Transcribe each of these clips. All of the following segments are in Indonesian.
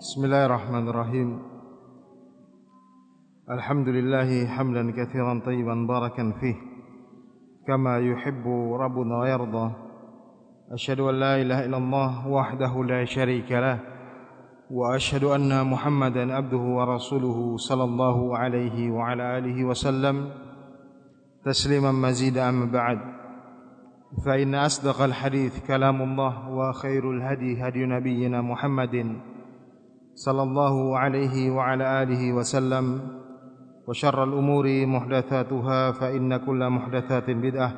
بسم الله الرحمن الرحيم الحمد لله حمدا كثيرا طيبا باركا فيه كما يحب ربنا ويرضى أشهد أن لا إله إلا الله وحده لا شريك له وأشهد أن محمدا عبده ورسوله صلى الله عليه وعلى آله وسلم تسليما مزيدا أما بعد فإن أصدق الحديث كلام الله وخير الهدي هدي نبينا محمد صلى الله عليه وعلى آله وسلم وشر الأمور محدثاتها فإن كل محدثات بدعة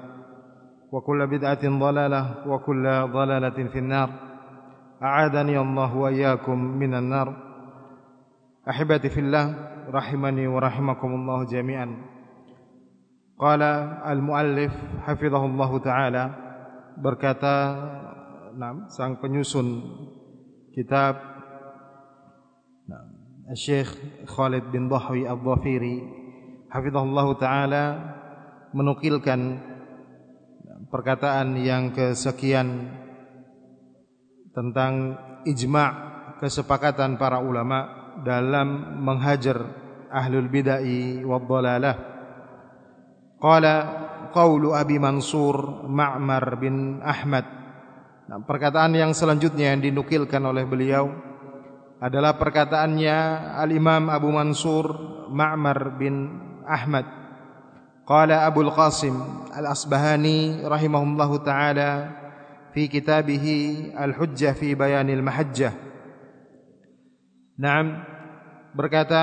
وكل بدعة ضلالة وكل ضلالة في النار. أعاذني الله وإياكم من النار. أحبتي في الله رحمني ورحمكم الله جميعا. قال المؤلف حفظه الله تعالى berkata nah, sang penyusun kitab Syekh Khalid bin Dhahwi Al-Dhafiri hafizahullah taala menukilkan perkataan yang kesekian tentang ijma' kesepakatan para ulama dalam menghajar ahlul bid'ah wad dhalalah. Qala qaulu Abi Mansur Ma'mar bin Ahmad. Nah, perkataan yang selanjutnya yang dinukilkan oleh beliau adalah perkataannya Al-Imam Abu Mansur Ma'mar bin Ahmad. Qala Abu Al-Qasim Al-Asbahani rahimahullahu ta'ala Fi kitabihi Al-Hujjah fi bayanil mahajjah. Naam Berkata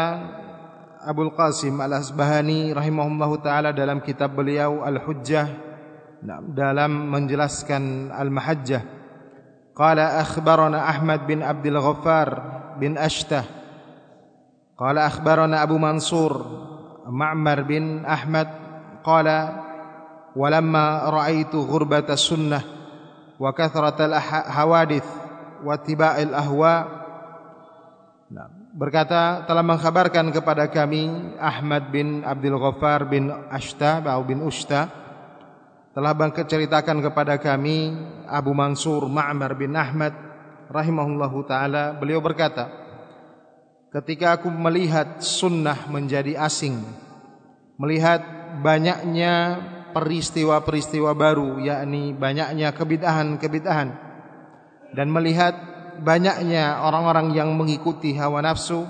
Abu Al-Qasim Al-Asbahani rahimahullahu ta'ala Dalam kitab beliau Al-Hujjah Dalam menjelaskan Al-Mahajjah. Qala akhbarana Ahmad bin Abdul Ghaffar akhbarana Abu Mansur Ma'mar bin Ahmad qala walamma ra'aitu ghurbata sunnah wa kathratal hawadith wa tiba'il ahwa. Nah, berkata telah mengkhabarkan kepada kami Ahmad bin Abdul Ghaffar bin Ashta atau bin Ushta telah ceritakan kepada kami Abu Mansur Ma'mar bin Ahmad rahimahullahu taala beliau berkata ketika aku melihat sunnah menjadi asing melihat banyaknya peristiwa-peristiwa baru yakni banyaknya kebid'ahan-kebid'ahan dan melihat banyaknya orang-orang yang mengikuti hawa nafsu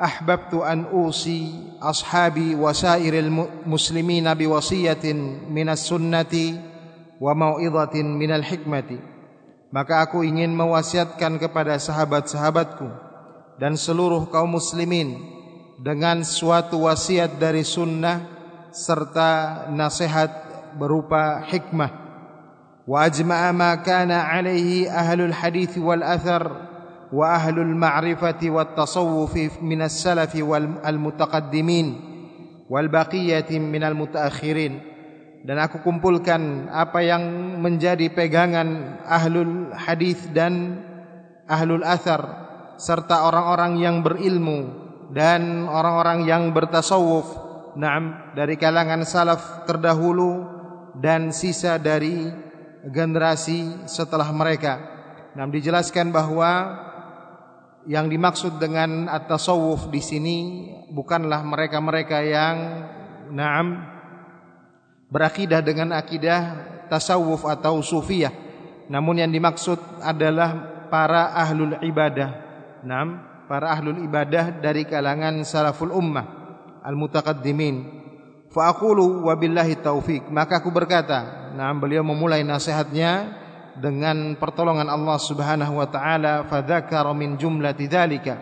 ahbabtu an usi ashabi wasairil muslimina biwasiyatin minas sunnati wa mau'izatin minal hikmati maka aku ingin mewasiatkan kepada sahabat-sahabatku dan seluruh kaum muslimin dengan suatu wasiat dari sunnah serta nasihat berupa hikmah. Wa ajma'a ma kana alaihi ahlul hadith wal athar wa ahlul ma'rifati wat tasawuf min as-salaf wal mutaqaddimin wal baqiyati min al dan aku kumpulkan apa yang menjadi pegangan ahlul hadis dan ahlul athar serta orang-orang yang berilmu dan orang-orang yang bertasawuf Naam dari kalangan salaf terdahulu dan sisa dari generasi setelah mereka. Naam dijelaskan bahwa yang dimaksud dengan at-tasawuf di sini bukanlah mereka-mereka yang naam berakidah dengan akidah tasawuf atau sufiyah. Namun yang dimaksud adalah para ahlul ibadah. Naam, para ahlul ibadah dari kalangan salaful ummah al-mutaqaddimin fa aqulu wabillahi taufik maka aku berkata nah beliau memulai nasihatnya dengan pertolongan Allah Subhanahu wa taala fadzakara min jumlati dzalika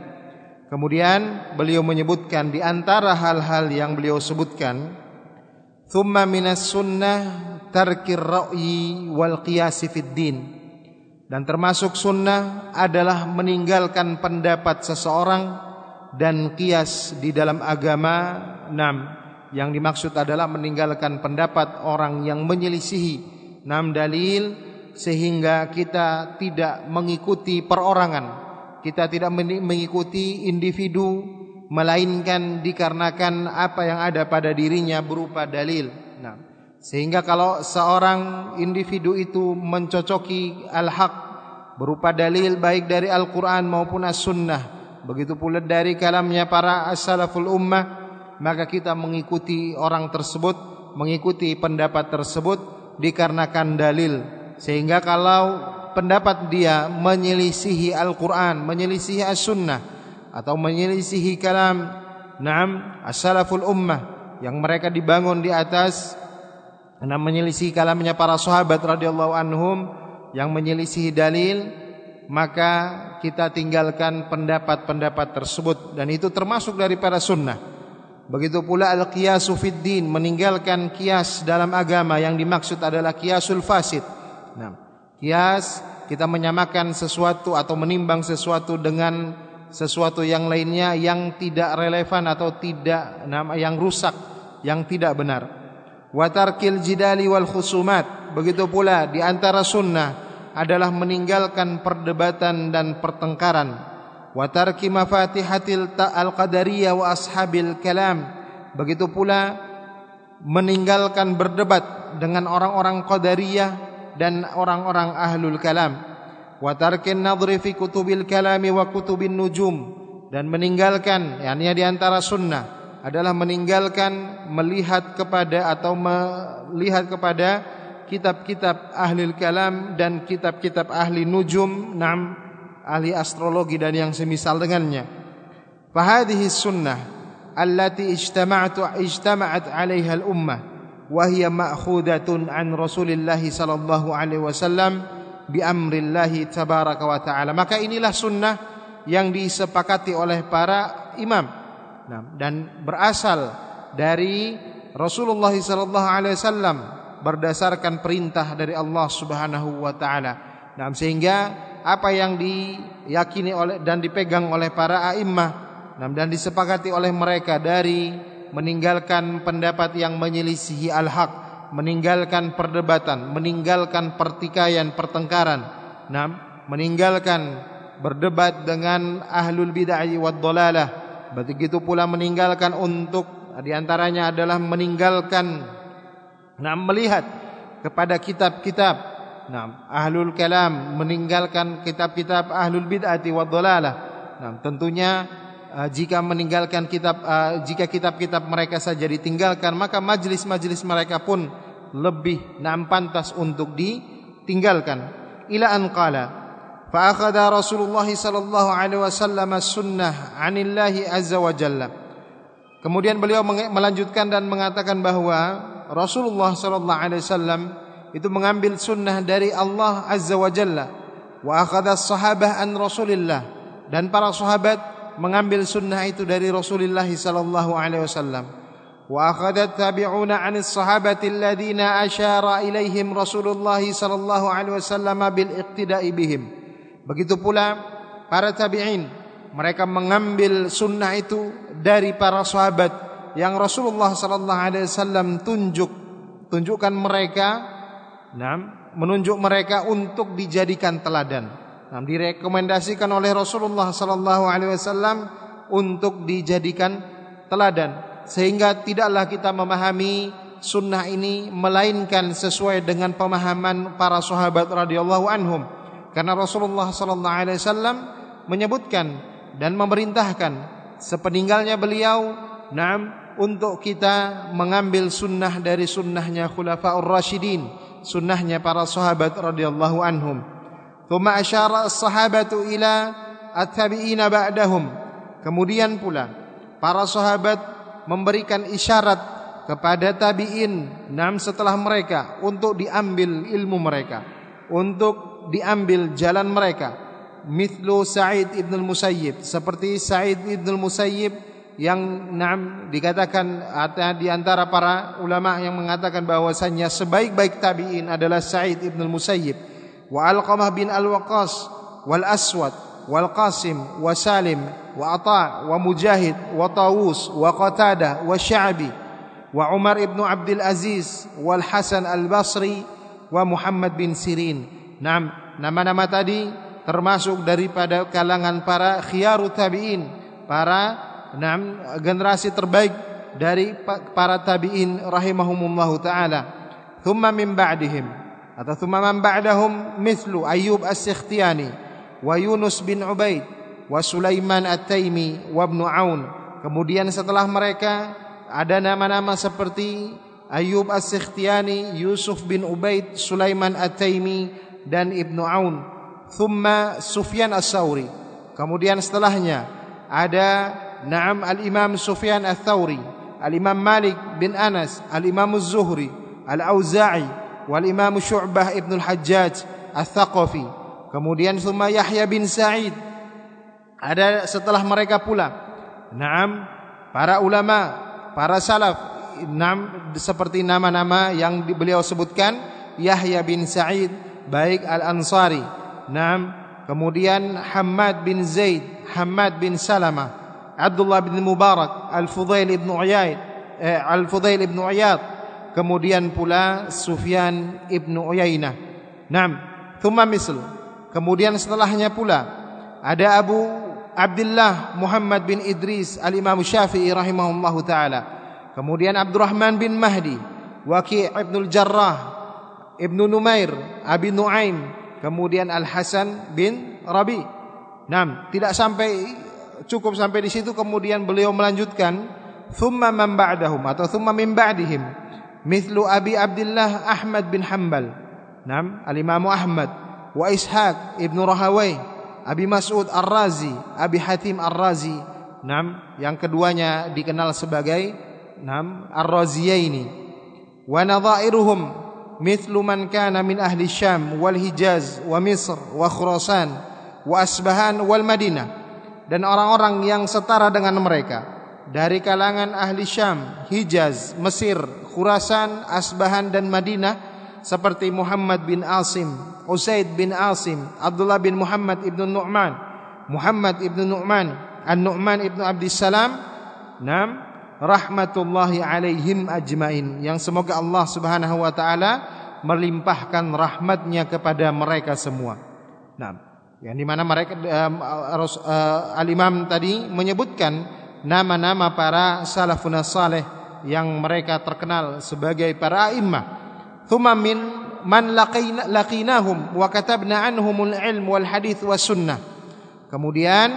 kemudian beliau menyebutkan di antara hal-hal yang beliau sebutkan thumma minas sunnah tarkir ra'yi wal qiyas fid din. Dan termasuk sunnah adalah meninggalkan pendapat seseorang dan kias di dalam agama. Enam yang dimaksud adalah meninggalkan pendapat orang yang menyelisihi. Enam dalil sehingga kita tidak mengikuti perorangan. Kita tidak mengikuti individu melainkan dikarenakan apa yang ada pada dirinya berupa dalil. Nah. Sehingga kalau seorang individu itu mencocoki al-haq berupa dalil baik dari Al-Qur'an maupun As-Sunnah begitu pula dari kalamnya para as-salaful ummah maka kita mengikuti orang tersebut mengikuti pendapat tersebut dikarenakan dalil. Sehingga kalau pendapat dia menyelisihi Al-Qur'an menyelisihi As-Sunnah atau menyelisihi kalam Naam as-salaful ummah yang mereka dibangun di atas nah menyelisih kalamnya para sahabat radhiyallahu anhum yang menyelisihi dalil maka kita tinggalkan pendapat-pendapat tersebut dan itu termasuk daripada sunnah. Begitu pula al-qiyasu fid din, meninggalkan kias dalam agama yang dimaksud adalah kiasul fasid. Nah, kias kita menyamakan sesuatu atau menimbang sesuatu dengan sesuatu yang lainnya yang tidak relevan atau tidak yang rusak, yang tidak benar. Watarkil jidali wal khusumat. Begitu pula di antara sunnah adalah meninggalkan perdebatan dan pertengkaran wa tarki mafatihatil al-qadariyah wa ashabil kalam begitu pula meninggalkan berdebat dengan orang-orang qadariyah dan orang-orang ahlul kalam wa tarkin nadhri fi kutubil kalami wa kutubin nujum dan meninggalkan yakni di antara sunnah adalah meninggalkan melihat kepada atau melihat kepada kitab-kitab ahli kalam dan kitab-kitab ahli nujum, nam ahli astrologi dan yang semisal dengannya. Fahadhihi sunnah allati ijtama'tu ijtama'at 'alaiha al-ummah wa hiya ma'khudatun an Rasulillah sallallahu alaihi wasallam bi amrillahi tabaraka wa ta'ala. Maka inilah sunnah yang disepakati oleh para imam nah, dan berasal dari Rasulullah sallallahu alaihi wasallam berdasarkan perintah dari Allah Subhanahu wa taala. Nah, sehingga apa yang diyakini oleh dan dipegang oleh para a'immah nah, dan disepakati oleh mereka dari meninggalkan pendapat yang menyelisihi al-haq, meninggalkan perdebatan, meninggalkan pertikaian, pertengkaran, nah, meninggalkan berdebat dengan ahlul bid'ah wad dhalalah. Begitu pula meninggalkan untuk diantaranya adalah meninggalkan Nah, melihat kepada kitab-kitab nah, ahlul kalam meninggalkan kitab-kitab ahlul bid'ati wa dhalalah. Nah, tentunya uh, jika meninggalkan kitab uh, jika kitab-kitab mereka saja ditinggalkan maka majlis-majlis mereka pun lebih nam pantas untuk ditinggalkan. Ila an qala fa akhadha Rasulullah sallallahu alaihi wasallam as-sunnah 'anillahi azza wa jalla. Kemudian beliau melanjutkan dan mengatakan bahwa Rasulullah sallallahu alaihi wasallam itu mengambil sunnah dari Allah azza wa jalla wa akhadha sahabah an Rasulillah dan para sahabat mengambil sunnah itu dari Rasulullah sallallahu alaihi wasallam. Wa akhadha tabi'una 'an as-sahabati alladhina asyara ilaihim Rasulullah sallallahu alaihi wasallam bil iqtida'i bihim. Begitu pula para tabi'in mereka mengambil sunnah itu dari para sahabat yang Rasulullah sallallahu alaihi wasallam tunjuk. Tunjukkan mereka nah, menunjuk mereka untuk dijadikan teladan. Nah, direkomendasikan oleh Rasulullah sallallahu alaihi wasallam untuk dijadikan teladan sehingga tidaklah kita memahami sunnah ini melainkan sesuai dengan pemahaman para sahabat radhiyallahu anhum karena Rasulullah sallallahu alaihi wasallam menyebutkan dan memerintahkan sepeninggalnya beliau Naam untuk kita mengambil sunnah dari sunnahnya khulafaur rasyidin, sunnahnya para sahabat radhiyallahu anhum. Thumma asyara as-sahabatu ila at-tabi'ina ba'dahum. Kemudian pula para sahabat memberikan isyarat kepada tabi'in nam setelah mereka untuk diambil ilmu mereka, untuk diambil jalan mereka. Mithlu Sa'id ibn al-Musayyib, seperti Sa'id ibn al-Musayyib yang nam dikatakan di antara para ulama yang mengatakan bahwasanya sebaik-baik tabi'in adalah Sa'id ibn al-Musayyib wa Alqamah bin Al-Waqqas wal Aswad wal Qasim wa Salim wa Ata wa Mujahid wa Tawus wa Qatada wa Sya'bi wa Umar ibn Abdul Aziz wal Hasan al-Basri wa Muhammad bin Sirin. Nam nama-nama tadi termasuk daripada kalangan para khiyaru tabi'in, para enam generasi terbaik dari para tabi'in rahimahumullahu taala. Thumma min ba'dihim. Atau thumma man ba'dahum mithlu Ayyub As-Sikhtiyani wa Yunus bin Ubaid wa Sulaiman At-Taimi wa Ibnu Aun. Kemudian setelah mereka ada nama-nama seperti Ayyub As-Sikhtiyani, Yusuf bin Ubaid, Sulaiman At-Taimi dan Ibnu Aun. Thumma Sufyan As-Sauri. Kemudian setelahnya ada Naam Al-Imam Sufyan Ats-Tsauri, Al-Imam Malik bin Anas, Al-Imam Az-Zuhri, Al-Auza'i, wal Imam Syu'bah Ibn Al-Hajjaj Ats-Tsaqafi. Kemudian Thumma Yahya bin Sa'id. Ada setelah mereka pula. Naam para ulama, para salaf. Enam seperti nama-nama yang beliau sebutkan. Yahya bin Sa'id baik Al-Ansari. Enam kemudian Hamad bin Zaid Hamad bin Salamah. Abdullah bin Mubarak Al-Fudail bin Uyaid eh, Al-Fudail bin Uyad kemudian pula Sufyan ibn Uyainah. Enam thumma misl kemudian setelahnya pula ada Abu Abdullah Muhammad bin Idris Al-Imam Syafi'i rahimahullahu taala. Kemudian Abdurrahman bin Mahdi, Waqi' Ibnu Jarrah, Ibnu Numair, Abi Nuaim, kemudian Al Hasan bin Rabi. Nam, tidak sampai cukup sampai di situ kemudian beliau melanjutkan thumma man ba'dahum atau thumma min ba'dihim mithlu Abi Abdullah Ahmad bin Hanbal. Nam, Al-Imam Ahmad. Wa Ishaq Ibnu Rahawai, Abi Mas'ud Ar-Razi, Abi Hatim Ar-Razi. Nam, yang keduanya dikenal sebagai Nam Ar-Raziyaini. Wa nadhairuhum mithlu man kana min ahli Syam wal Hijaz wa Misr wa Khurasan wa Asbahan wal Madinah. Dan orang-orang yang setara dengan mereka dari kalangan ahli Syam, Hijaz, Mesir, Khurasan, Asbahan dan Madinah seperti Muhammad bin Asim, Usaid bin Asim, Abdullah bin Muhammad ibn Nu'man, Muhammad ibn Nu'man, An-Nu'man ibn Abdissalam, Nam rahmatullahi alaihim ajmain yang semoga Allah Subhanahu wa taala melimpahkan rahmatnya kepada mereka semua. Nah, yang di mana mereka um, uh, al-Imam tadi menyebutkan nama-nama para salafun saleh yang mereka terkenal sebagai para a'immah. Thumma min man laqina, laqinahum wa katabna anhumul ilm wal hadith was sunnah. Kemudian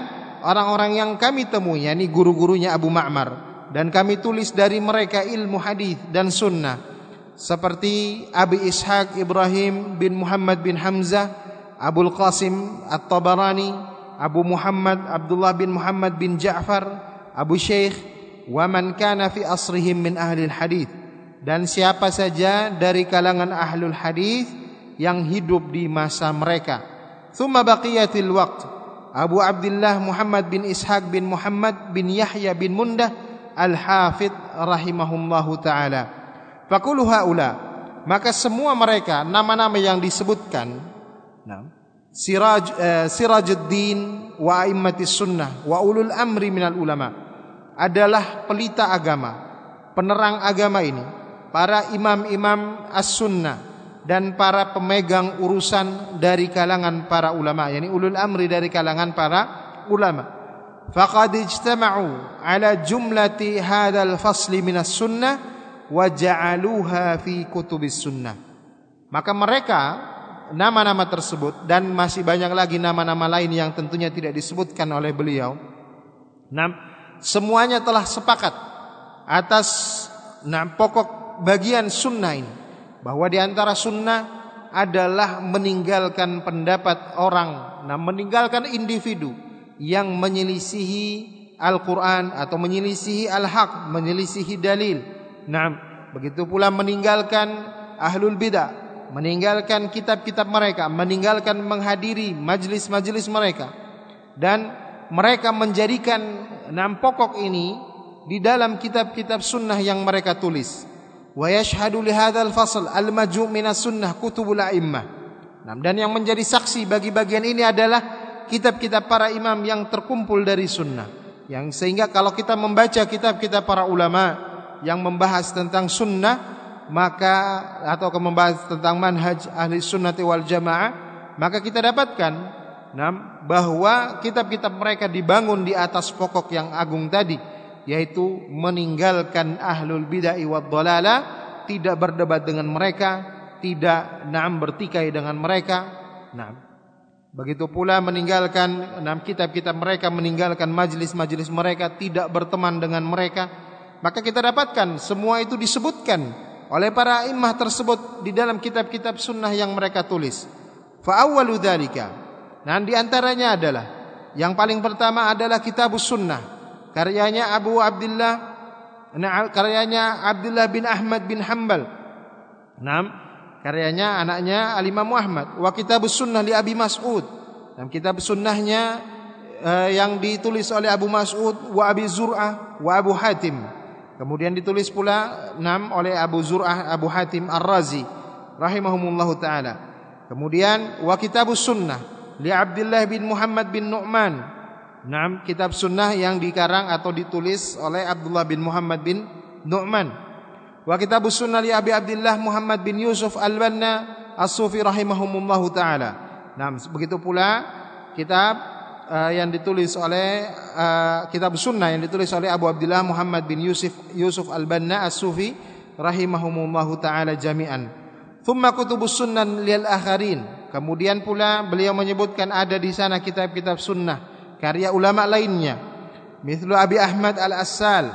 orang-orang yang kami temui yakni guru-gurunya Abu Ma'mar dan kami tulis dari mereka ilmu hadis dan sunnah seperti Abi Ishaq Ibrahim bin Muhammad bin Hamzah, Abu Qasim At-Tabarani, Abu Muhammad Abdullah bin Muhammad bin Ja'far, Abu Syekh wa man kana fi asrihim min ahli hadis dan siapa saja dari kalangan ahlul hadis yang hidup di masa mereka. Thumma baqiyatil waqt. Abu Abdullah Muhammad bin Ishaq bin Muhammad bin Yahya bin Mundah Al-Hafidh rahimahullahu taala. Fakulu haula. Maka semua mereka nama-nama yang disebutkan nah, Siraj uh, Sirajuddin wa aimmatis sunnah wa ulul amri minal ulama adalah pelita agama, penerang agama ini, para imam-imam as-sunnah dan para pemegang urusan dari kalangan para ulama, yakni ulul amri dari kalangan para ulama. Faqad ijtama'u ala jumlati hadzal fasli minas sunnah wa ja'aluha fi kutubis sunnah. Maka mereka nama-nama tersebut dan masih banyak lagi nama-nama lain yang tentunya tidak disebutkan oleh beliau semuanya telah sepakat atas nah, pokok bagian sunnah ini bahwa di antara sunnah adalah meninggalkan pendapat orang, nah meninggalkan individu yang menyelisihi Al-Quran atau menyelisihi Al-Haq, menyelisihi dalil. Nah, begitu pula meninggalkan ahlul bidah, meninggalkan kitab-kitab mereka, meninggalkan menghadiri majlis-majlis mereka. Dan mereka menjadikan enam pokok ini di dalam kitab-kitab sunnah yang mereka tulis. Wa yashhadu li hadzal fasl al-maju' minas sunnah kutubul a'immah. Dan yang menjadi saksi bagi bagian ini adalah kitab-kitab para imam yang terkumpul dari sunnah. Yang sehingga kalau kita membaca kitab-kitab para ulama yang membahas tentang sunnah maka atau membahas tentang manhaj ahli sunnati wal jamaah maka kita dapatkan nah, bahwa kitab-kitab mereka dibangun di atas pokok yang agung tadi yaitu meninggalkan ahlul bid'ah wad dalalah tidak berdebat dengan mereka tidak naam bertikai dengan mereka. Naam. Begitu pula meninggalkan enam kitab-kitab mereka, meninggalkan majlis-majlis mereka, tidak berteman dengan mereka. Maka kita dapatkan semua itu disebutkan oleh para imam tersebut di dalam kitab-kitab sunnah yang mereka tulis. Fa awwalu dzalika. Nah, di antaranya adalah yang paling pertama adalah kitab sunnah. Karyanya Abu Abdullah karyanya Abdullah bin Ahmad bin Hambal. Nah, karyanya anaknya Al-Imam Muhammad wa kitab sunnah li Abi Mas'ud. Dan kitab sunnahnya uh, yang ditulis oleh Abu Mas'ud wa Abi Zur'ah wa Abu Hatim. Kemudian ditulis pula enam oleh Abu Zur'ah Abu Hatim Ar-Razi. Rahimahumullah taala. Kemudian wa kitab sunnah li Abdullah bin Muhammad bin Nu'man enam kitab sunnah yang dikarang atau ditulis oleh Abdullah bin Muhammad bin Nu'man wa kitab sunnah li Abi Abdullah Muhammad bin Yusuf Al-Banna As-Sufi rahimahumullahu taala. Nah, begitu pula kitab uh, yang ditulis oleh uh, kitab sunnah yang ditulis oleh Abu Abdullah Muhammad bin Yusuf Yusuf Al-Banna As-Sufi rahimahumullahu taala jami'an. Thumma kutubus sunnah lil akharin. Kemudian pula beliau menyebutkan ada di sana kitab-kitab sunnah karya ulama lainnya. Mithlu Abi Ahmad Al-Assal.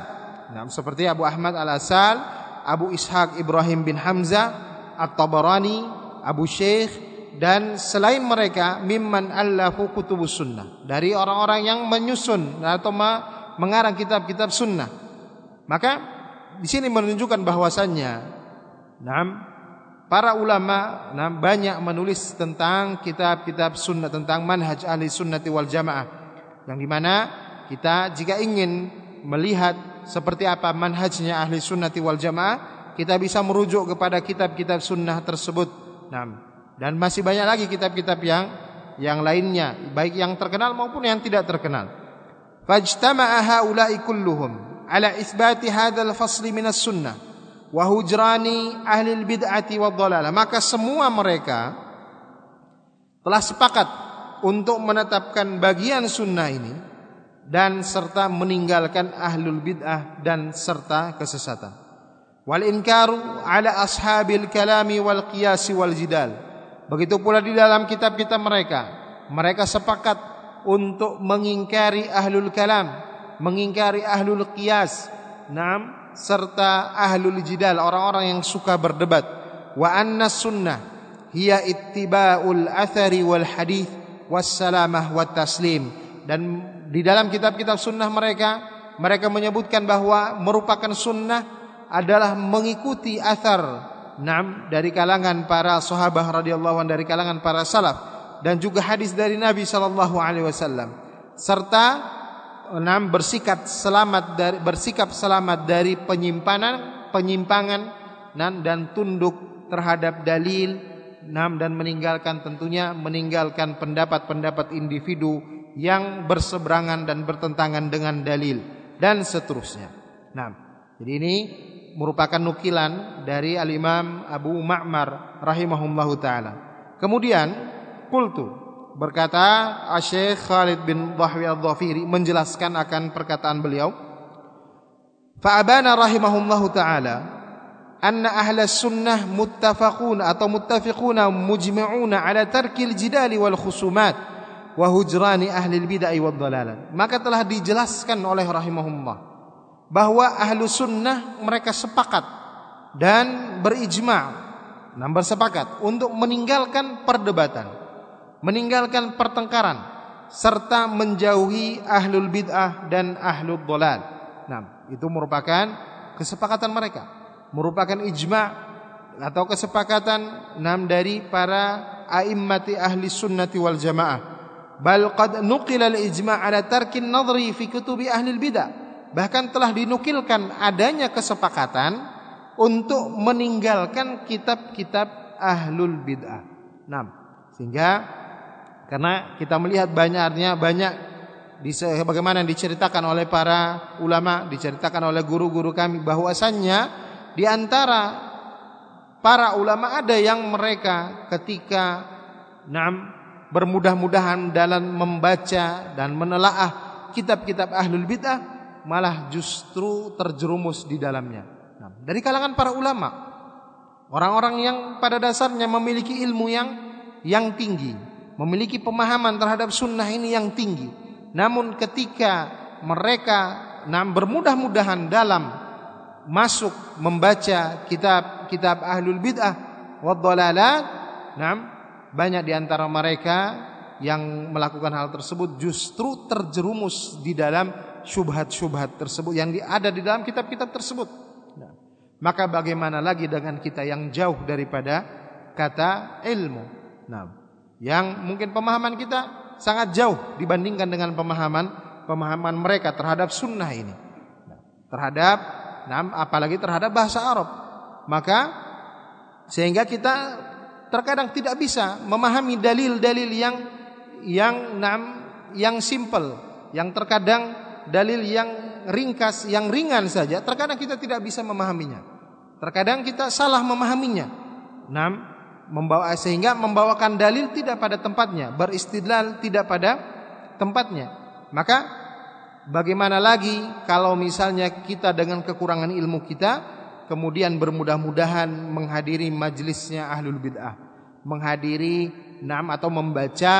Nah, seperti Abu Ahmad Al-Assal Abu Ishaq Ibrahim bin Hamzah, At-Tabarani, Abu Syekh dan selain mereka mimman allafu kutubus sunnah dari orang-orang yang menyusun atau mengarang kitab-kitab sunnah. Maka di sini menunjukkan bahwasannya enam para ulama banyak menulis tentang kitab-kitab sunnah tentang manhaj ahli sunnati wal jamaah. Yang dimana kita jika ingin melihat seperti apa manhajnya ahli sunnati wal jamaah kita bisa merujuk kepada kitab-kitab sunnah tersebut. Dan masih banyak lagi kitab-kitab yang yang lainnya baik yang terkenal maupun yang tidak terkenal. Fajtama'a haula'i kulluhum ala isbati hadzal fasli minas sunnah wa hujrani ahli bid'ati wad dhalalah maka semua mereka telah sepakat untuk menetapkan bagian sunnah ini dan serta meninggalkan ahlul bid'ah dan serta kesesatan. Wal inkaru ala ashabil kalami wal qiyas wal jidal. Begitu pula di dalam kitab-kitab mereka, mereka sepakat untuk mengingkari ahlul kalam, mengingkari ahlul qiyas, nam serta ahlul jidal, orang-orang yang suka berdebat. Wa anna sunnah hiya ittiba'ul athari wal hadith was salamah wat taslim dan di dalam kitab-kitab sunnah mereka mereka menyebutkan bahwa merupakan sunnah adalah mengikuti athar Naam dari kalangan para sahabat radhiyallahu dari kalangan para salaf dan juga hadis dari Nabi sallallahu alaihi wasallam serta enam bersikap selamat dari bersikap selamat dari penyimpanan penyimpangan nan dan tunduk terhadap dalil enam dan meninggalkan tentunya meninggalkan pendapat-pendapat individu yang berseberangan dan bertentangan dengan dalil dan seterusnya. Nah, jadi ini merupakan nukilan dari al-Imam Abu Ma'mar rahimahullahu taala. Kemudian qultu berkata Syekh Khalid bin Dhahwi Al-Dhafiri menjelaskan akan perkataan beliau Fa'abana rahimahullahu taala anna ahla sunnah muttafaqun atau muttafiquna mujmi'una ala tarkil jidali wal khusumat wa hujrani ahli bid'ah wad dalalah. Maka telah dijelaskan oleh rahimahullah bahwa ahlu sunnah mereka sepakat dan berijma' dan bersepakat untuk meninggalkan perdebatan, meninggalkan pertengkaran serta menjauhi ahlul bid'ah dan ahlul dolal. Nah, itu merupakan kesepakatan mereka, merupakan ijma' atau kesepakatan enam dari para a'immati ahli sunnati wal jamaah bal qad nuqila al-ijma' ala tarkin nadri fi kutubi ahli bidah bahkan telah dinukilkan adanya kesepakatan untuk meninggalkan kitab-kitab ahlul bid'ah. Nah, sehingga karena kita melihat banyaknya banyak bagaimana diceritakan oleh para ulama, diceritakan oleh guru-guru kami bahwasannya di antara para ulama ada yang mereka ketika nam bermudah-mudahan dalam membaca dan menelaah kitab-kitab ahlul bid'ah malah justru terjerumus di dalamnya. Nah, dari kalangan para ulama Orang-orang yang pada dasarnya memiliki ilmu yang yang tinggi, memiliki pemahaman terhadap sunnah ini yang tinggi. Namun ketika mereka nah, bermudah-mudahan dalam masuk membaca kitab-kitab ahlul bid'ah wa dhalalat, nah, banyak di antara mereka yang melakukan hal tersebut justru terjerumus di dalam syubhat-syubhat tersebut yang ada di dalam kitab-kitab tersebut. Maka bagaimana lagi dengan kita yang jauh daripada kata ilmu. Nah, yang mungkin pemahaman kita sangat jauh dibandingkan dengan pemahaman pemahaman mereka terhadap sunnah ini. Nah, terhadap apalagi terhadap bahasa Arab. Maka sehingga kita terkadang tidak bisa memahami dalil-dalil yang yang nam yang simple, yang terkadang dalil yang ringkas, yang ringan saja, terkadang kita tidak bisa memahaminya. Terkadang kita salah memahaminya. Enam, membawa sehingga membawakan dalil tidak pada tempatnya, beristidlal tidak pada tempatnya. Maka bagaimana lagi kalau misalnya kita dengan kekurangan ilmu kita kemudian bermudah-mudahan menghadiri majelisnya ahlul bid'ah, menghadiri enam atau membaca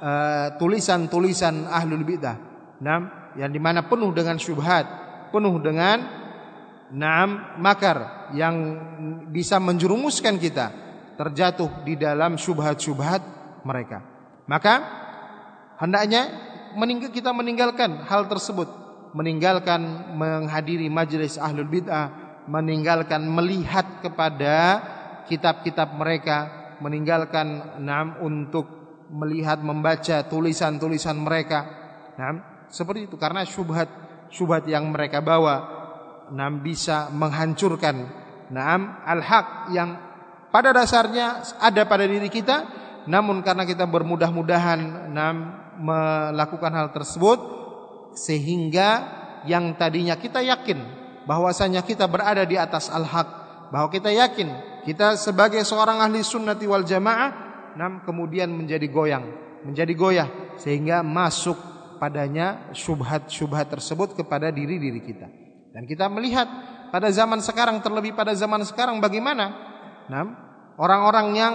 uh, tulisan-tulisan uh, ahlul bid'ah. Enam, yang di mana penuh dengan syubhat, penuh dengan naam makar yang bisa menjerumuskan kita terjatuh di dalam syubhat-syubhat mereka. Maka hendaknya kita meninggalkan hal tersebut, meninggalkan menghadiri majelis ahlul bid'ah, meninggalkan melihat kepada kitab-kitab mereka, meninggalkan naam untuk melihat membaca tulisan-tulisan mereka. Naam seperti itu karena syubhat syubhat yang mereka bawa nam bisa menghancurkan nam al-haq yang pada dasarnya ada pada diri kita namun karena kita bermudah-mudahan nam melakukan hal tersebut sehingga yang tadinya kita yakin bahwasanya kita berada di atas al-haq bahwa kita yakin kita sebagai seorang ahli sunnati wal jamaah nam kemudian menjadi goyang menjadi goyah sehingga masuk padanya syubhat-syubhat tersebut kepada diri-diri kita. Dan kita melihat pada zaman sekarang terlebih pada zaman sekarang bagaimana nah, orang-orang yang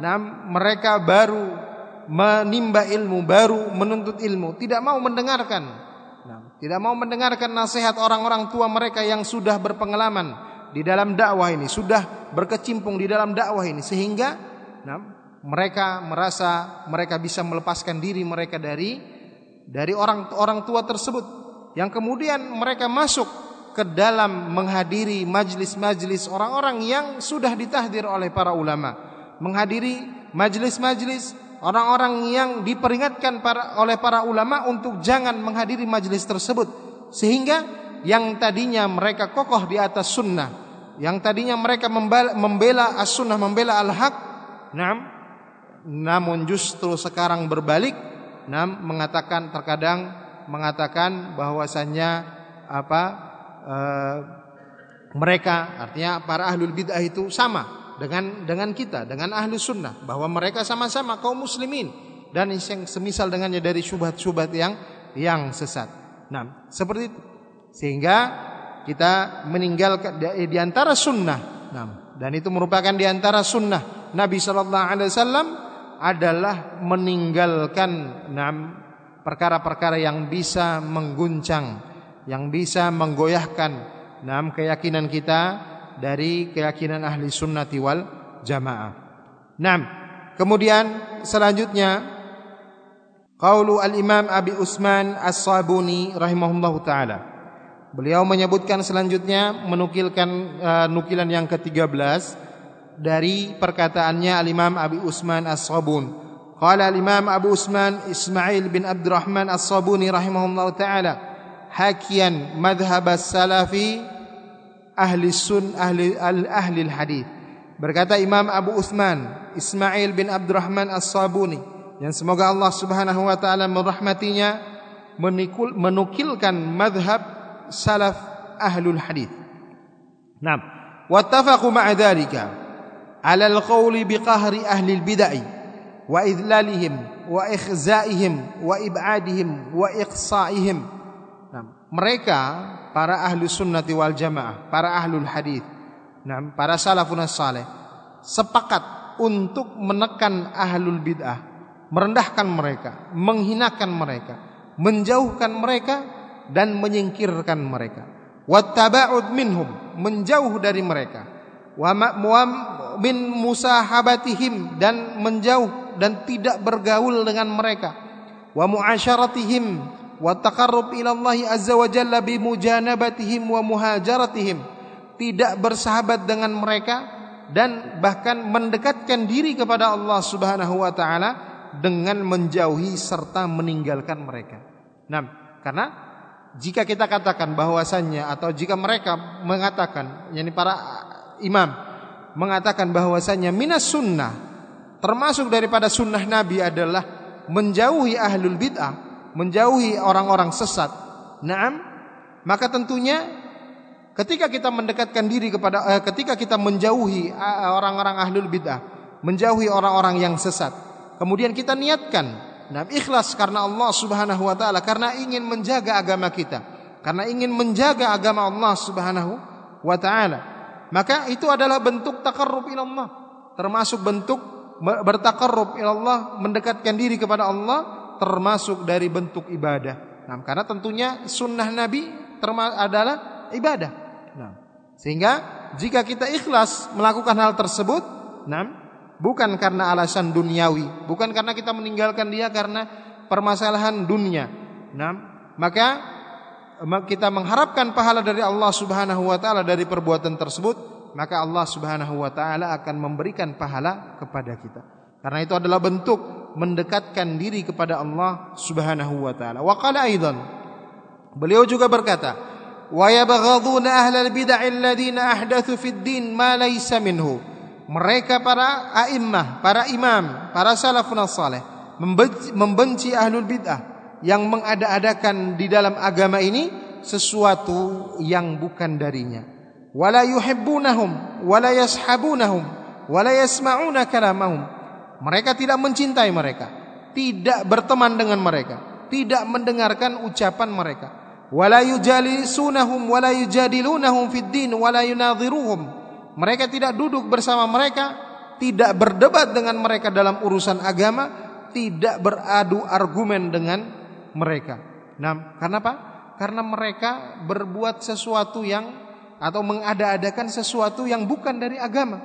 nah, mereka baru menimba ilmu, baru menuntut ilmu, tidak mau mendengarkan. Nah, tidak mau mendengarkan nasihat orang-orang tua mereka yang sudah berpengalaman di dalam dakwah ini, sudah berkecimpung di dalam dakwah ini sehingga nah, mereka merasa mereka bisa melepaskan diri mereka dari dari orang-orang tua tersebut. Yang kemudian mereka masuk ke dalam menghadiri majlis-majlis orang-orang yang sudah ditahdir oleh para ulama, menghadiri majlis-majlis orang-orang yang diperingatkan para, oleh para ulama untuk jangan menghadiri majlis tersebut. Sehingga yang tadinya mereka kokoh di atas sunnah, yang tadinya mereka membela as-sunnah, membela al-haq, namun justru sekarang berbalik Nam mengatakan terkadang mengatakan bahwasannya apa e, mereka artinya para ahlul bidah itu sama dengan dengan kita dengan ahli sunnah bahwa mereka sama-sama kaum muslimin dan yang semisal dengannya dari syubhat-syubhat yang yang sesat. Nah, seperti itu. Sehingga kita meninggalkan di antara sunnah. Nah, dan itu merupakan di antara sunnah Nabi Shallallahu Alaihi Wasallam adalah meninggalkan enam perkara-perkara yang bisa mengguncang, yang bisa menggoyahkan enam keyakinan kita dari keyakinan ahli sunnati wal jamaah. Enam. Kemudian selanjutnya qaulu al-Imam Abi Usman As-Sabuni rahimahullahu taala. Beliau menyebutkan selanjutnya menukilkan uh, nukilan yang ke-13 dari perkataannya al-Imam Abi Usman As-Sabun. Qala al-Imam Abu Usman Ismail bin Abdurrahman As-Sabuni rahimahullah taala hakian madhab salafi ahli sun ahli al ahli hadith. berkata Imam Abu Uthman Ismail bin Abdurrahman As-Sabuni yang semoga Allah Subhanahu wa taala merahmatinya menikul, menukilkan madhab salaf ahlul hadis. Naam. Wattafaqu ma'a dzalika 'ala al-qawli bi qahri ahli al-bid'ah wa idlalihim wa ikhza'ihim wa ib'adihim wa iqsa'ihim mereka para ahlu sunnati wal jamaah para ahlul hadis Nah, para salafun saleh sepakat untuk menekan ahlul bid'ah, merendahkan mereka, menghinakan mereka, menjauhkan mereka dan menyingkirkan mereka. Wattaba'ud minhum, menjauh dari mereka. Wa min musahabatihim dan menjauh dan tidak bergaul dengan mereka. Wa muasyaratihim azza wa jalla bi mujanabatihim wa muhajaratihim. Tidak bersahabat dengan mereka dan bahkan mendekatkan diri kepada Allah Subhanahu wa taala dengan menjauhi serta meninggalkan mereka. Nah, karena jika kita katakan bahwasannya atau jika mereka mengatakan yakni para imam mengatakan bahwasannya minas sunnah termasuk daripada sunnah Nabi adalah menjauhi ahlul bid'ah, menjauhi orang-orang sesat. Naam, maka tentunya ketika kita mendekatkan diri kepada eh, ketika kita menjauhi eh, orang-orang ahlul bid'ah, menjauhi orang-orang yang sesat, kemudian kita niatkan nah ikhlas karena Allah Subhanahu wa taala karena ingin menjaga agama kita, karena ingin menjaga agama Allah Subhanahu wa taala. Maka itu adalah bentuk takarrub ila Allah, termasuk bentuk bertakarrub ila Allah, mendekatkan diri kepada Allah termasuk dari bentuk ibadah. Nah, karena tentunya sunnah Nabi adalah ibadah. Nah, sehingga jika kita ikhlas melakukan hal tersebut, nah, bukan karena alasan duniawi, bukan karena kita meninggalkan dia karena permasalahan dunia. Nah, maka kita mengharapkan pahala dari Allah Subhanahu wa taala dari perbuatan tersebut, maka Allah Subhanahu wa taala akan memberikan pahala kepada kita. Karena itu adalah bentuk mendekatkan diri kepada Allah Subhanahu wa taala. Wa qala aidan Beliau juga berkata, "Wa yabghaduna ahlal bid'ah alladziina ahdatsu fid din ma laysa minhu." Mereka para a'immah, para imam, para salafun saleh membenci, membenci ahlul bid'ah yang mengada-adakan di dalam agama ini sesuatu yang bukan darinya. Wala yuhibbunahum wala yashabunahum wala yasma'una kalamahum. Mereka tidak mencintai mereka, tidak berteman dengan mereka, tidak mendengarkan ucapan mereka. Mereka tidak duduk bersama mereka, tidak berdebat dengan mereka dalam urusan agama, tidak beradu argumen dengan mereka. Nah, karena apa? Karena mereka berbuat sesuatu yang atau mengada-adakan sesuatu yang bukan dari agama.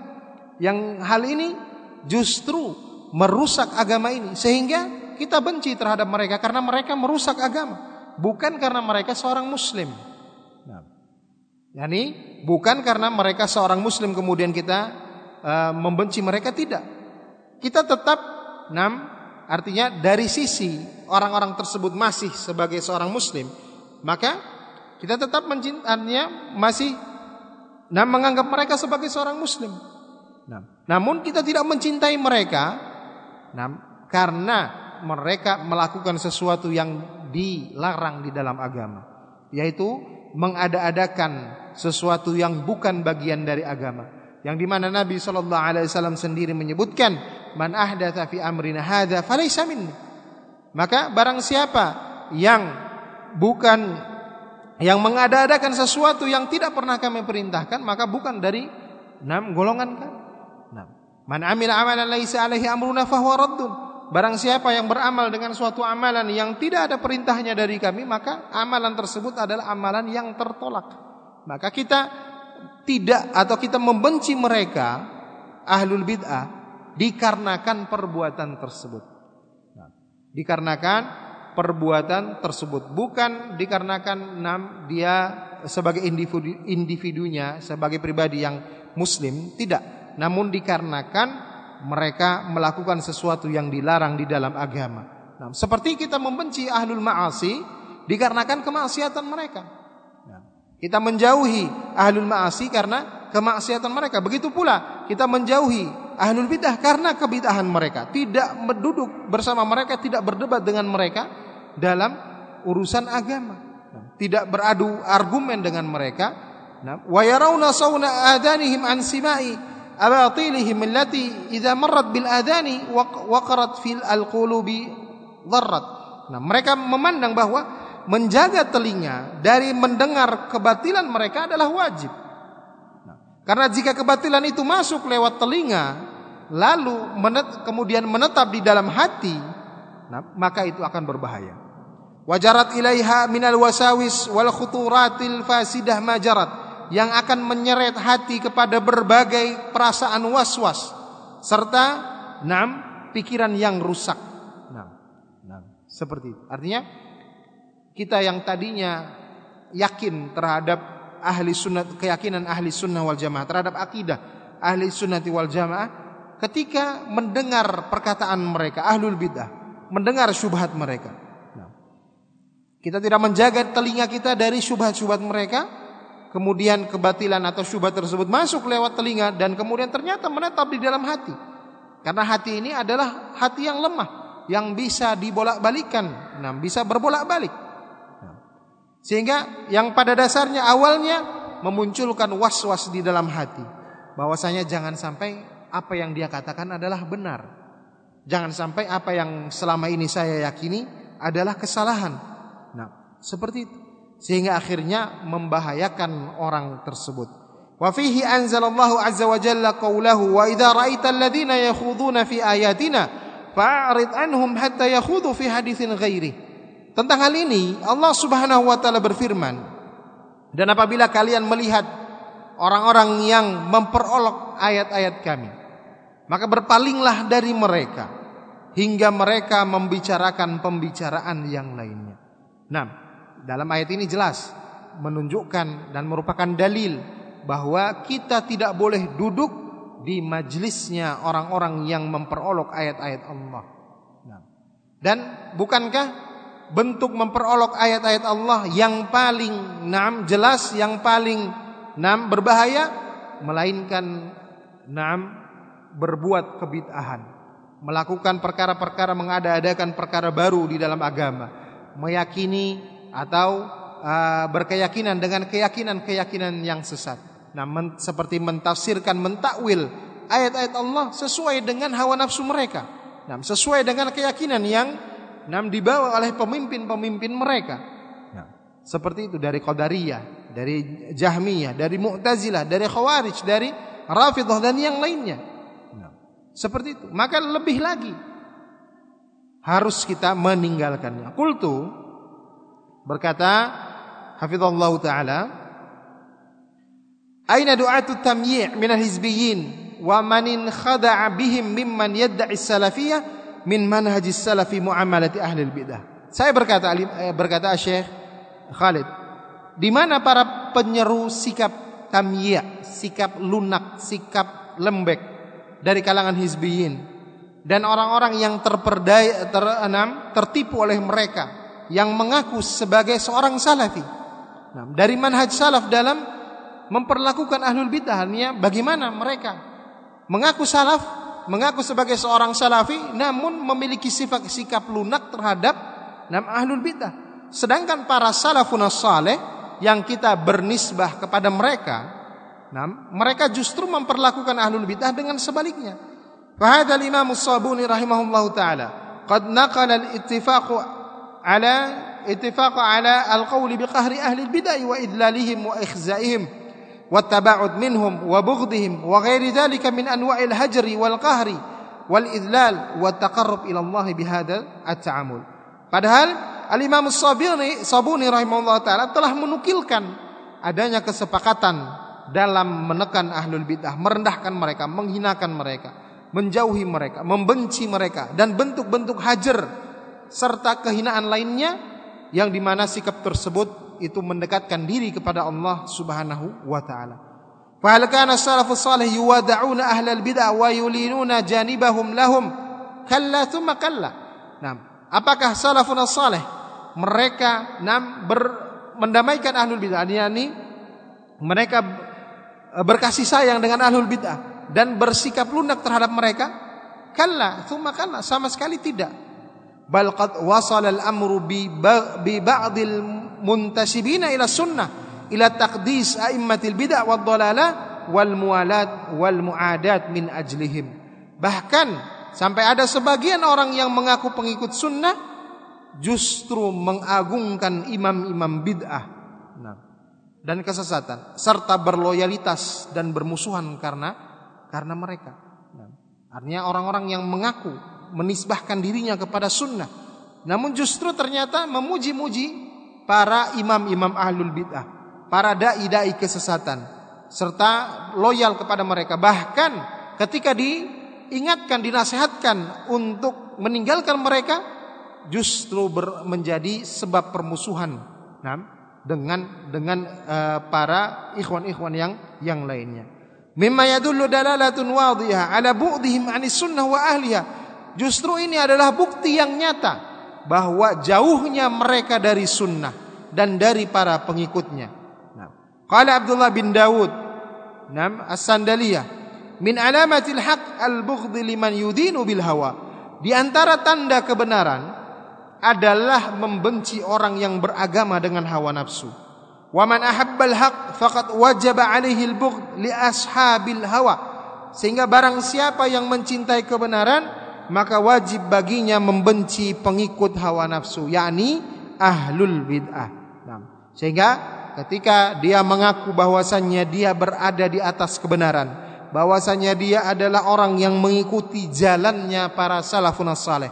Yang hal ini justru merusak agama ini sehingga kita benci terhadap mereka karena mereka merusak agama, bukan karena mereka seorang muslim. Nah, yani bukan karena mereka seorang muslim kemudian kita uh, membenci mereka tidak. Kita tetap nam artinya dari sisi orang-orang tersebut masih sebagai seorang muslim, maka kita tetap mencintainya masih nah menganggap mereka sebagai seorang muslim. Namun kita tidak mencintai mereka. Karena mereka melakukan sesuatu yang dilarang di dalam agama, yaitu mengada-adakan sesuatu yang bukan bagian dari agama. Yang di mana Nabi Shallallahu Alaihi Wasallam sendiri menyebutkan man ahdatha fi amrina hadza falaysa minni. Maka barang siapa yang bukan yang mengada-adakan sesuatu yang tidak pernah kami perintahkan maka bukan dari enam golongan kan man amila amalan laisa alaihi amruna fahuwa raddun. Barang siapa yang beramal dengan suatu amalan yang tidak ada perintahnya dari kami maka amalan tersebut adalah amalan yang tertolak. Maka kita tidak atau kita membenci mereka ahlul bid'ah dikarenakan perbuatan tersebut. Nah, dikarenakan perbuatan tersebut. Bukan dikarenakan nam dia sebagai individu individunya sebagai pribadi yang muslim. Tidak namun dikarenakan mereka melakukan sesuatu yang dilarang di dalam agama. Nah, seperti kita membenci ahlul ma'asi dikarenakan kemaksiatan mereka. Kita menjauhi ahlul ma'asi karena kemaksiatan mereka. Begitu pula kita menjauhi ahlul bidah karena kebidahan mereka. Tidak berduduk bersama mereka, tidak berdebat dengan mereka dalam urusan agama. Tidak beradu argumen dengan mereka. Wa yarawna sawna adanihim an simai abatilihim allati idza marrat bil adani waqarat fil dharrat. Nah, mereka memandang bahwa menjaga telinga dari mendengar kebatilan mereka adalah wajib. Nah, Karena jika kebatilan itu masuk lewat telinga, lalu menet, kemudian menetap di dalam hati, nah, maka itu akan berbahaya. Wajarat ilaiha minal wasawis wal khuturatil fasidah majarat yang akan menyeret hati kepada berbagai perasaan was-was serta enam pikiran yang rusak. Nah, nah, seperti itu. Artinya kita yang tadinya yakin terhadap ahli sunnah keyakinan ahli sunnah wal jamaah terhadap akidah ahli sunnati wal jamaah ketika mendengar perkataan mereka ahlul bidah mendengar syubhat mereka kita tidak menjaga telinga kita dari syubhat-syubhat mereka. Kemudian kebatilan atau syubhat tersebut masuk lewat telinga dan kemudian ternyata menetap di dalam hati. Karena hati ini adalah hati yang lemah, yang bisa dibolak-balikan, nah, bisa berbolak-balik. Sehingga yang pada dasarnya awalnya memunculkan was-was di dalam hati. Bahwasanya jangan sampai apa yang dia katakan adalah benar. Jangan sampai apa yang selama ini saya yakini adalah kesalahan. Seperti itu. Sehingga akhirnya membahayakan orang tersebut. Wa fihi anzalallahu azza wa jalla qawlahu wa idza ra'aita alladhina yakhuduna fi ayatina fa'rid anhum hatta yakhudu fi haditsin ghairi. Tentang hal ini Allah Subhanahu wa taala berfirman, dan apabila kalian melihat orang-orang yang memperolok ayat-ayat kami, maka berpalinglah dari mereka hingga mereka membicarakan pembicaraan yang lainnya. Nah, dalam ayat ini jelas menunjukkan dan merupakan dalil bahwa kita tidak boleh duduk di majlisnya orang-orang yang memperolok ayat-ayat Allah. Nah, dan bukankah bentuk memperolok ayat-ayat Allah yang paling nam jelas, yang paling nam berbahaya melainkan nam berbuat kebid'ahan, melakukan perkara-perkara mengada-adakan perkara baru di dalam agama, meyakini atau uh, berkeyakinan dengan keyakinan-keyakinan yang sesat. Nah, men, seperti mentafsirkan, mentakwil ayat-ayat Allah sesuai dengan hawa nafsu mereka. Nah, sesuai dengan keyakinan yang nam dibawa oleh pemimpin-pemimpin mereka. Nah, seperti itu dari Qadariyah, dari Jahmiyah, dari Mu'tazilah, dari Khawarij, dari Rafidhah dan yang lainnya. Nah, seperti itu. Maka lebih lagi harus kita meninggalkannya. Kultu Berkata hafizallahu taala Aina du'atu tamyi' min al-hizbiyyin wa man khada'a bihim mimman yad'i salafiyah min manhaj salafi muamalati ahli bidah. Saya berkata eh, berkata Syekh Khalid, di mana para penyeru sikap tamyi', sikap lunak, sikap lembek dari kalangan hizbiyin dan orang-orang yang terperdaya terenam tertipu oleh mereka yang mengaku sebagai seorang salafi. Nah, dari manhaj salaf dalam memperlakukan ahlul bidah, bagaimana mereka mengaku salaf, mengaku sebagai seorang salafi, namun memiliki sifat sikap lunak terhadap nam ahlul bidah. Sedangkan para salafun saleh yang kita bernisbah kepada mereka, nah, mereka justru memperlakukan ahlul bidah dengan sebaliknya. Fahadal Imam As-Sabuni rahimahullahu taala qad naqala al-ittifaq على اتفاق على القول بقهر أهل البدع وإذلالهم وإخزائهم والتباعد منهم وبغضهم وغير ذلك من أنواع الهجر والقهر والإذلال والتقرب إلى الله بهذا التعامل padahal Al-Imam Sabuni, Sabuni rahimahullah ta'ala telah menukilkan adanya kesepakatan dalam menekan ahlul bidah, merendahkan mereka, menghinakan mereka, menjauhi mereka, membenci mereka dan bentuk-bentuk hajar serta kehinaan lainnya yang di mana sikap tersebut itu mendekatkan diri kepada Allah Subhanahu wa taala. Fahal kana salafus salih yuwada'una ahlal bid'ah wa yulinuna janibahum lahum? Kalla thumma kalla. Nah, apakah salafun salih mereka nam ber, mendamaikan ahlul bid'ah yakni mereka berkasih sayang dengan ahlul bid'ah dan bersikap lunak terhadap mereka? Kalla, thumma kalla, sama sekali tidak bal qad wasala al-amru bi bi ba'dil muntasibina ila sunnah ila taqdis a'immatil bid'ah wad dhalalah wal mualat wal muadat min ajlihim bahkan sampai ada sebagian orang yang mengaku pengikut sunnah justru mengagungkan imam-imam bid'ah nah dan kesesatan serta berloyalitas dan bermusuhan karena karena mereka. Nah, artinya orang-orang yang mengaku menisbahkan dirinya kepada sunnah namun justru ternyata memuji-muji para imam-imam ahlul bid'ah, para dai-dai kesesatan serta loyal kepada mereka bahkan ketika diingatkan dinasehatkan untuk meninggalkan mereka justru menjadi sebab permusuhan. Nah, dengan dengan uh, para ikhwan-ikhwan yang yang lainnya. Mimma yadullu dalalatun wadhihah ala bu'dihim 'anis sunnah wa ahliha. Justru ini adalah bukti yang nyata bahwa jauhnya mereka dari sunnah dan dari para pengikutnya. Nah, qala Abdullah bin Dawud, nam as-Sandaliyah, min alamatil haq al-bughdh liman yudinu bil hawa. Di antara tanda kebenaran adalah membenci orang yang beragama dengan hawa nafsu. Wa man ahabbal haq faqad wajaba alaihi al-bughd li ashabil hawa. Sehingga barang siapa yang mencintai kebenaran, maka wajib baginya membenci pengikut hawa nafsu, yakni ahlul bid'ah. Nah, sehingga ketika dia mengaku bahwasannya dia berada di atas kebenaran, bahwasannya dia adalah orang yang mengikuti jalannya para salafun saleh.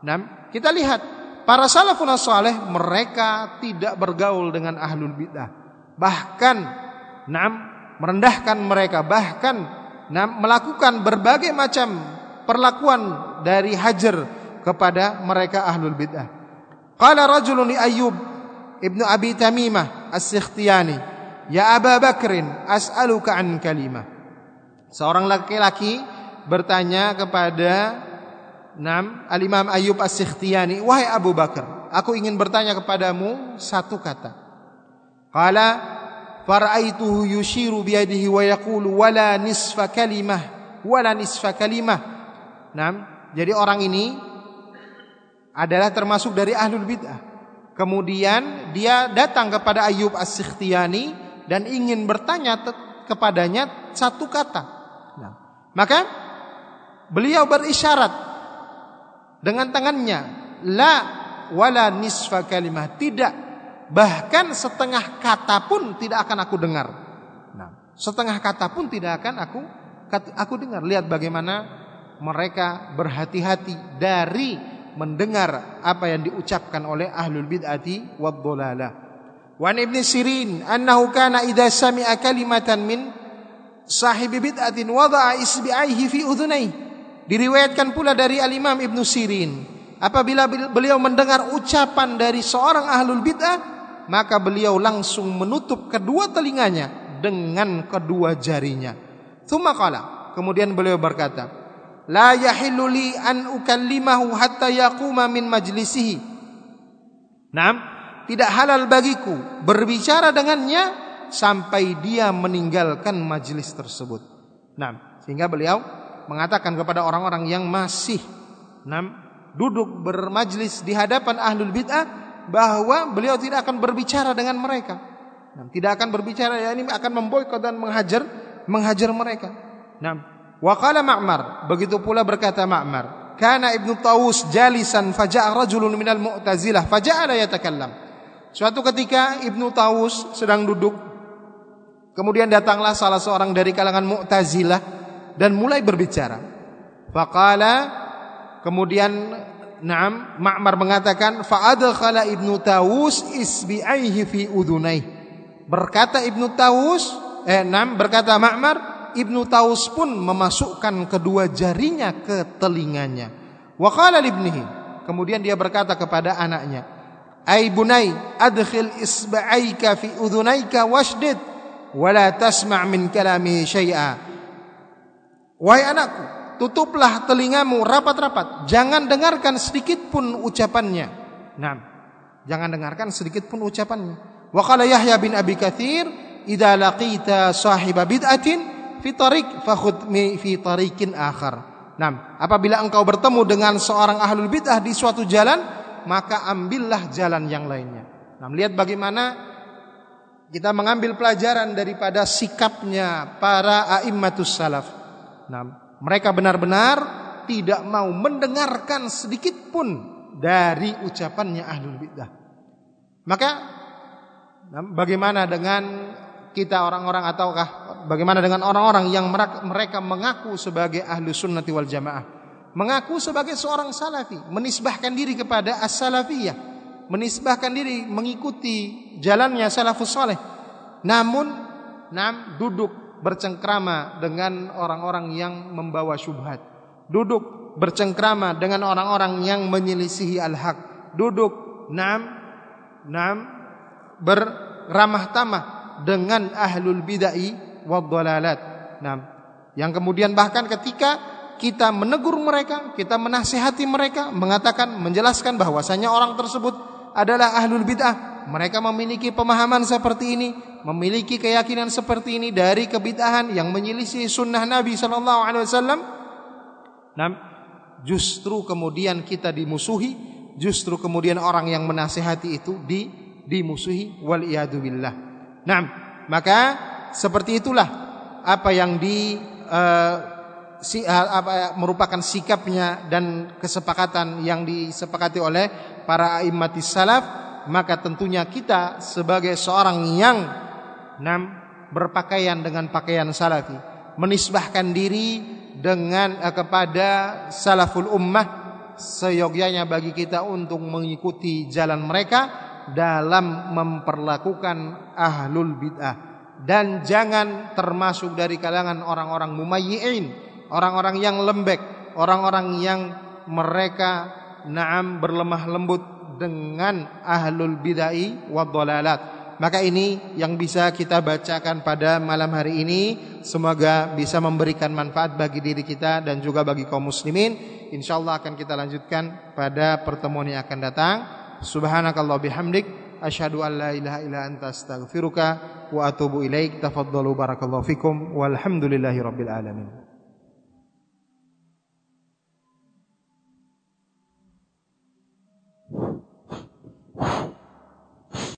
Nah, kita lihat Para salafun saleh mereka tidak bergaul dengan ahlul bidah. Bahkan nam merendahkan mereka, bahkan nam melakukan berbagai macam perlakuan dari hajar kepada mereka ahlul bidah. Qala rajulun Ayyub ibnu Abi Tamimah As-Sikhtiyani, "Ya Aba Bakrin, as'aluka an kalimah." Seorang laki-laki bertanya kepada Nam, Al-Imam Ayyub As-Sikhtiyani, "Wahai Abu Bakar, aku ingin bertanya kepadamu satu kata." Qala fara'aituhu yushiru biyadihi wa yaqulu wala nisfa kalimah, wala nisfa kalimah. Nam, jadi orang ini adalah termasuk dari ahlul bid'ah. Kemudian dia datang kepada Ayyub As-Sikhtiyani dan ingin bertanya kepadanya satu kata. Nah, maka beliau berisyarat dengan tangannya la wala nisfa kalimah. Tidak. Bahkan setengah kata pun tidak akan aku dengar. Nah setengah kata pun tidak akan aku aku dengar. Lihat bagaimana mereka berhati-hati dari mendengar apa yang diucapkan oleh ahlul bid'ati wad dhalalah Wan Ibn Sirin annahu kana idza sami'a kalimatan min sahibi bid'atin wada'a isbi'aihi fi udhunayhi Diriwayatkan pula dari Al-Imam Ibn Sirin. Apabila beliau mendengar ucapan dari seorang ahlul bid'ah, maka beliau langsung menutup kedua telinganya dengan kedua jarinya. Thumma qala, kemudian beliau berkata, La yahillu li an ukallimahu hatta yaquma min majlisihi. Naam, tidak halal bagiku berbicara dengannya sampai dia meninggalkan majlis tersebut. Nah, sehingga beliau mengatakan kepada orang-orang yang masih nam, duduk bermajlis di hadapan ahlul bid'ah bahwa beliau tidak akan berbicara dengan mereka. Nah, tidak akan berbicara ya ini akan memboikot dan menghajar menghajar mereka. Nah, wa qala Ma'mar, begitu pula berkata Ma'mar, kana Ibnu Tawus jalisan faja'a rajulun minal Mu'tazilah faja'ala yatakallam. Suatu ketika Ibnu Tawus sedang duduk kemudian datanglah salah seorang dari kalangan Mu'tazilah dan mulai berbicara. Faqala kemudian Naam Ma'mar mengatakan fa'adkhala Ibnu Tawus isbi'aihi fi udhunai. Berkata Ibnu Tawus eh Naam berkata Ma'mar Ibnu Tawus pun memasukkan kedua jarinya ke telinganya. Wa qala kemudian dia berkata kepada anaknya Ai bunai adkhil isba'aika fi udhunaika washdid wala tasma' min kalami syai'a Wahai anakku, tutuplah telingamu rapat-rapat, jangan dengarkan sedikit pun ucapannya. Nah, jangan dengarkan sedikit pun ucapannya. Wa qala Yahya bin Abi Katsir, "Idza laqita sahiba bid'atin fi tariq fakhudh fi tariqin akhar." Nah, apabila engkau bertemu dengan seorang ahlul bid'ah di suatu jalan, maka ambillah jalan yang lainnya. Nah, lihat bagaimana kita mengambil pelajaran daripada sikapnya para a'immatus salaf. Nah, mereka benar-benar tidak mau mendengarkan sedikit pun dari ucapannya ahlul bidah. Maka bagaimana dengan kita orang-orang ataukah bagaimana dengan orang-orang yang mereka mengaku sebagai ahlu sunnati wal jamaah. Mengaku sebagai seorang salafi menisbahkan diri kepada as-salafiyah menisbahkan diri mengikuti jalannya salafus saleh. Namun nam duduk bercengkrama dengan orang-orang yang membawa syubhat. Duduk bercengkrama dengan orang-orang yang menyelisihi al-haq. Duduk nam nam berramah tamah dengan ahlul bid'ah wad dhalalat. Nah, yang kemudian bahkan ketika kita menegur mereka, kita menasihati mereka, mengatakan menjelaskan bahwasanya orang tersebut adalah ahlul bid'ah. Mereka memiliki pemahaman seperti ini, memiliki keyakinan seperti ini dari kebid'ahan yang menyelisih sunnah Nabi sallallahu alaihi wasallam. Nah, justru kemudian kita dimusuhi, justru kemudian orang yang menasihati itu di dimusuhi wal billah. Nah, maka seperti itulah apa yang di si, uh, apa merupakan sikapnya dan kesepakatan yang disepakati oleh para immatis salaf, maka tentunya kita sebagai seorang yang nam berpakaian dengan pakaian salafi, menisbahkan diri dengan uh, kepada salaful ummah seyogyanya bagi kita untuk mengikuti jalan mereka dalam memperlakukan ahlul bid'ah dan jangan termasuk dari kalangan orang-orang mumayyi'in, orang-orang yang lembek, orang-orang yang mereka na'am berlemah lembut dengan ahlul bid'ah wa dhalalat. Maka ini yang bisa kita bacakan pada malam hari ini semoga bisa memberikan manfaat bagi diri kita dan juga bagi kaum muslimin. Insyaallah akan kita lanjutkan pada pertemuan yang akan datang. Subhanakallah bihamdik asyhadu an la ilaha illa anta astaghfiruka wa atubu ilaik tafaddalu barakallahu fikum walhamdulillahi rabbil alamin Wow.